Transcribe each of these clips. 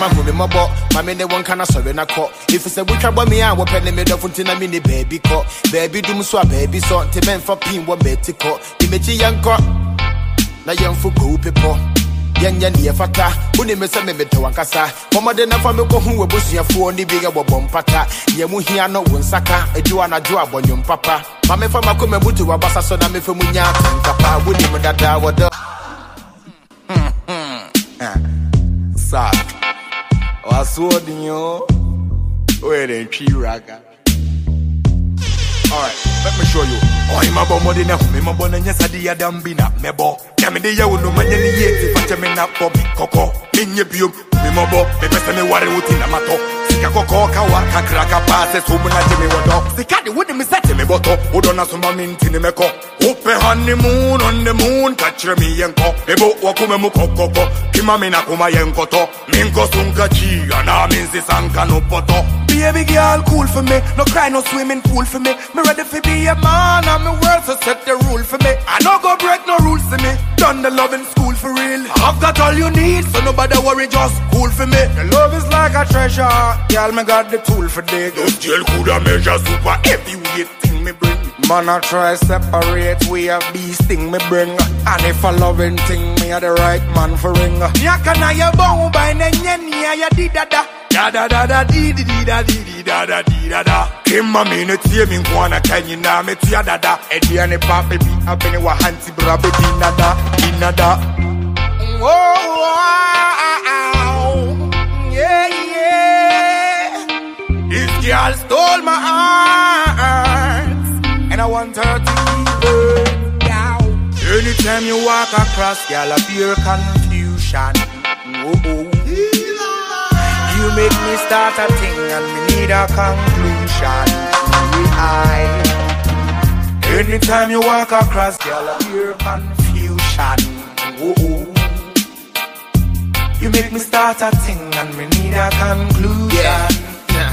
ma me ne wɔn kana sɔre na kɔ efi sɛ wotwa bɔ me a wɔpɛ ne me dɔfo nti na me ne baabi kɔ baabi dum so a baabi sɔ nti mɛmfa pin wɔ mɛti kɔ de m'akyi yɛnkɔ na yɛmfo kowu pepɔ yɛnyɛ ne yɛfata me sɛ memedɔ wankasa bɔmmɔde na fa mekɔhu w'abusuafoɔ ne bi yɛ wɔbɔ mpata neɛ mu hia no wo nsaka adwo anadwo a bɔnwom papa. Ma mefa makoma butu wabasa so na mefa mu nya atankapa wonim dadaa wɔdɔ wasoɔden o woyɛ dɛntwi raka Alright, let me show you. Oh, I'm a home, my bonnet, yes, I did a mebo. Yammy, the yaw, no man, any yet, if I tell me not Bobby, Coco, in your view, me mobo, me best me worry with in a mato. Sika koko, kawa, kakraka, passes, whom I tell me what up. Sika, the wood me set me boto, who don't have some mint the meko. Honeymoon on the moon, catch me yanko. Ebo, wakume mukoko, kima mina kuma yankoto. Minko sunka chi, and I means this anka no poto. Baby girl, cool for me. No cry, no swimming pool for me. Me ready for be a man, and me world so set the rule for me. I no go break no rules for me. Done the love in school for real. I've got all you need, so nobody worry, just cool for me. The love is like a treasure, girl. Me got the tool for dig. Your jail coulda measure super heavyweight thing me bring. Man, I try separate we have beast thing me bring. And if a loving thing, me a the right man for ring. Nyakana ya bow by nenye ya di da da. Da da da da di di di da di di da da di da da. Kimma me ne tie me nkwana kanyi na me tia da da. Edi ane pa baby abene wa hanti bra baby nada di nada. Oh, 130 people. Anytime you walk across, y'all appear confusion. Whoa. You make me start a thing and we need a conclusion. I. Anytime you walk across, girl, I hear confusion. Whoa. You make me start a thing and we need a conclusion. Yeah.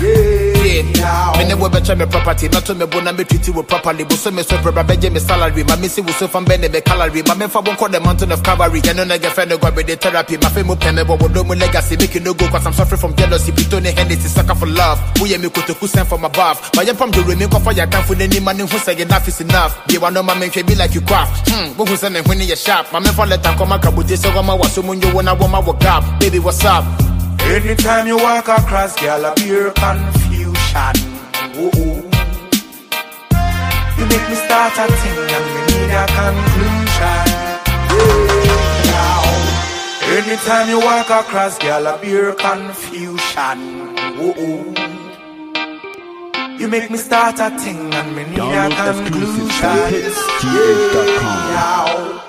yeah. Me ne wo bɛkyɛ me property na to me bo na metwiti wo properly. Bo so me so brɛbra bɛgye me salary. Me si wo so fam bɛne me calorie. Ma memfa wo nkɔ the mountain of Calvary yɛno na gɛfɛ no gɔbe de therapy. Ma fe mu pɛ me bɔ wo mu legacy. Make you no go cause I'm suffering from jealousy. Pito ne Hennessy sucker for love. Woyɛ me kotoku sent from above? Ma yɛmpam de remi nkɔfa yɛ atamfo n'anim ma ne ho sɛ enough is enough. Deɛ wano ma menhwɛ be like you craft. Hmm wohu sɛ ne ho ne yɛ sharp? Ma memfa leta nkɔma kabogye sɛ wɔma wɔ so mu nyɛ wo na wɔma wɔ gap baby what's up? Anytime you walk across, girl, appear confusion. Oh, oh. You make me start a thing and we need a conclusion. Yeah. Now, anytime you walk across, girl, appear confusion. Oh, oh. You make me start a thing and we need a Download conclusion. Now,